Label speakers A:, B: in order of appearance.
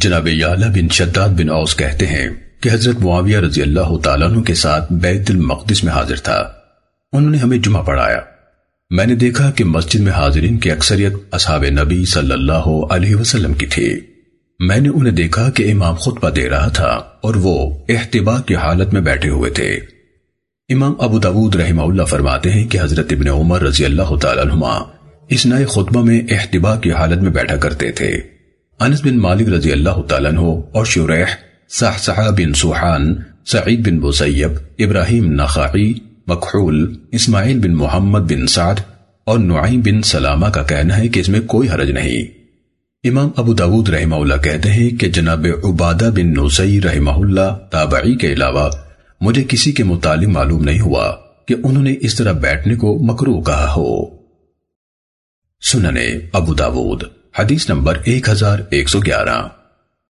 A: جناب یعلا بن شداد بن اوس کہتے ہیں کہ حضرت معاویہ رضی اللہ تعالیٰ عنہ کے ساتھ بیت المقدس میں حاضر تھا۔ انہوں نے ہمیں جمعہ پڑھایا۔ میں نے دیکھا کہ مسجد میں حاضرین کی اکثریت اصحاب نبی صلی اللہ علیہ وسلم کی تھی۔ میں نے انہیں دیکھا کہ امام خطبہ دے رہا تھا اور وہ احتبا کی حالت میں بیٹھے ہوئے تھے۔ امام ابو داود رحمہ اللہ فرماتے ہیں کہ حضرت ابن عمر رضی اللہ تعالیٰ عنہ اس نئے خطبہ میں احتباء کی حالت میں بیٹھا کرتے تھے۔ انس بن مالک رضی اللہ تعالیٰ عنہ اور شریح بن سوحان، سعید بن بسیب، ابراہیم نخاعی مکحول، اسماعیل بن محمد بن سعد اور نعیم بن سلامہ کا کہنا ہے کہ اس میں کوئی حرج نہیں۔ امام ابو داود رحمہ اللہ کہتے ہیں کہ جناب عبادہ بن نوسی رحمہ اللہ تابعی کے علاوہ مجھے کسی کے متعلق معلوم نہیں ہوا کہ انہوں نے اس طرح بیٹھنے کو مکرو کہا ہو سننے ابو داود حدیث نمبر ایک